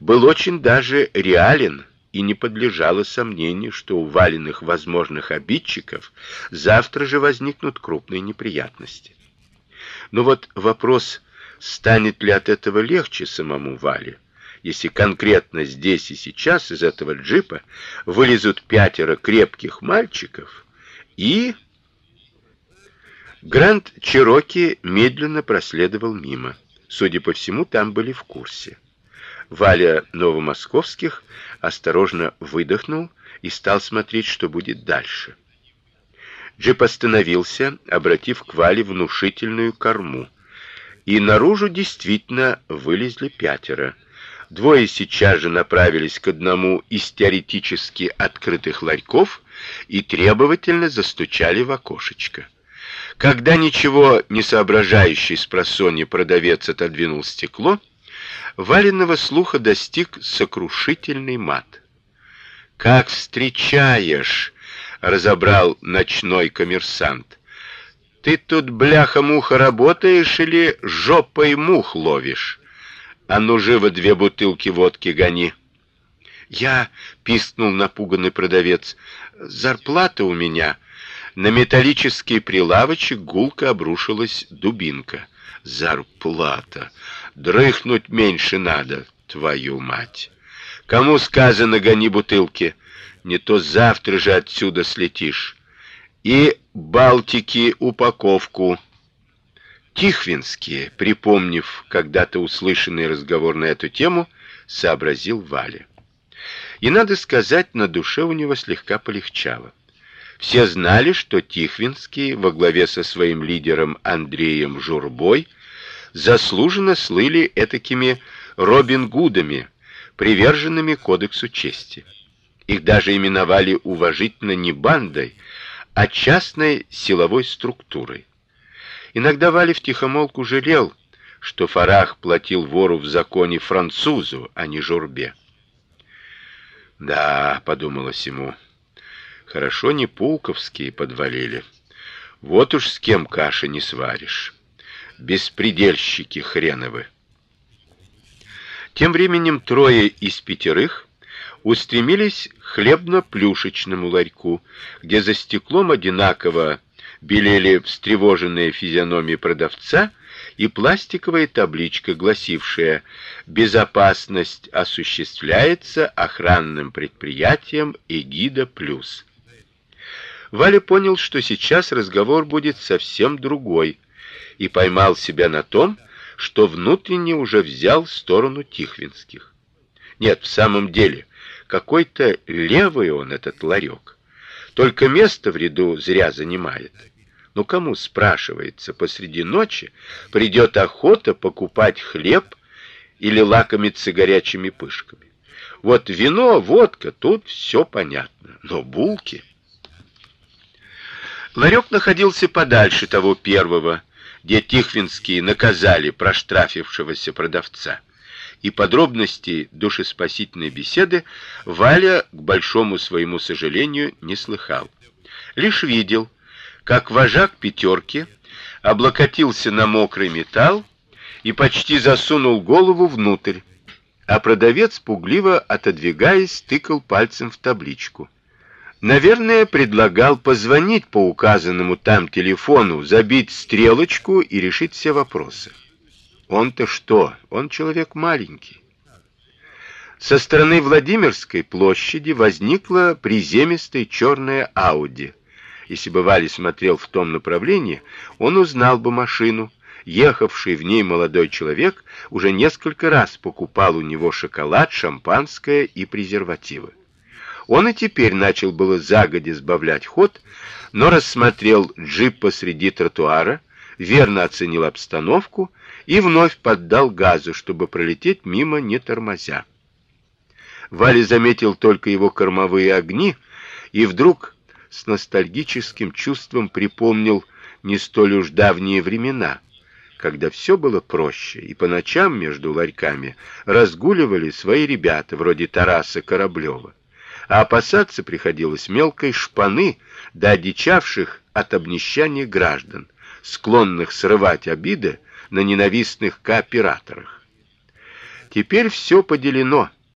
был очень даже реален и не подлежало сомнению, что у валенных возможных обидчиков завтра же возникнут крупные неприятности. Но вот вопрос, станет ли от этого легче самому Вале, если конкретно здесь и сейчас из этого джипа вылезут пятеро крепких мальчиков и... Гранд Чироки медленно проследовал мимо. Судя по всему, там были в курсе. Валя Новомосковских осторожно выдохнул и стал смотреть, что будет дальше. Джип остановился, обратив к Вале внушительную корму. И наружу действительно вылезли пятеро. Двое сейчас же направились к одному из теоретически открытых ларьков и требовательно застучали в окошечко. Когда ничего не соображающий с просонья продавец отодвинул стекло, Валенного слуха достиг сокрушительный мат. Как встречаешь, разобрал ночной коммерсант. Ты тут бляха-муха работаешь или жопой мух ловишь? А ну живо две бутылки водки гони. Я пискнул напуганный продавец. Зарплата у меня. На металлический прилавочек гулко обрушилась дубинка. Зарплата. Дрыхнуть меньше надо, твою мать. Кому сказано гони бутылки? Не то завтра же отсюда слетишь. И Балтики упаковку. Тихвинские, припомнив когда-то услышанный разговор на эту тему, сообразил Валя. И надо сказать, на душе у него слегка полегчало. Все знали, что Тихвинские во главе со своим лидером Андреем Журбой заслуженно слыли этакими Робин Гудами, приверженными кодексу чести. Их даже именовали уважительно не бандой, а частной силовой структурой. Иногда Валя втихомолку жалел, что Фарах платил вору в законе французу, а не Журбе. Да, подумалось ему. Хорошо не пулковские подвалили. Вот уж с кем каши не сваришь беспредельщики хреновы. Тем временем трое из пятерых устремились к хлебно-плюшечному ларьку, где за стеклом одинаково белели встревоженные физиономии продавца и пластиковая табличка, гласившая: "Безопасность осуществляется охранным предприятием Эгида Плюс". Валя понял, что сейчас разговор будет совсем другой и поймал себя на том, что внутренне уже взял сторону Тихвинских. Нет, в самом деле, какой-то левый он этот ларек. Только место в ряду зря занимает. Ну кому спрашивается посреди ночи придет охота покупать хлеб или лакомиться горячими пышками? Вот вино, водка, тут все понятно, но булки. Ларек находился подальше того первого, где Тихвинские наказали проштрафившегося продавца. И подробности душеспасительной беседы Валя, к большому своему сожалению, не слыхал. Лишь видел, как вожак пятерки облокотился на мокрый металл и почти засунул голову внутрь, а продавец пугливо отодвигаясь тыкал пальцем в табличку. Наверное, предлагал позвонить по указанному там телефону, забить стрелочку и решить все вопросы. Он-то что? Он человек маленький. Со стороны Владимирской площади возникла приземистая черная Ауди. Если бы Валя смотрел в том направлении, он узнал бы машину. Ехавший в ней молодой человек уже несколько раз покупал у него шоколад, шампанское и презервативы. Он и теперь начал было загодя сбавлять ход, но рассмотрел джип посреди тротуара, верно оценил обстановку и вновь поддал газу, чтобы пролететь мимо не тормозя. Валя заметил только его кормовые огни и вдруг с ностальгическим чувством припомнил не столь уж давние времена, когда все было проще, и по ночам между ларьками разгуливали свои ребята вроде Тараса Кораблева а опасаться приходилось мелкой шпаны да одичавших от обнищания граждан, склонных срывать обиды на ненавистных кооператорах. Теперь все поделено.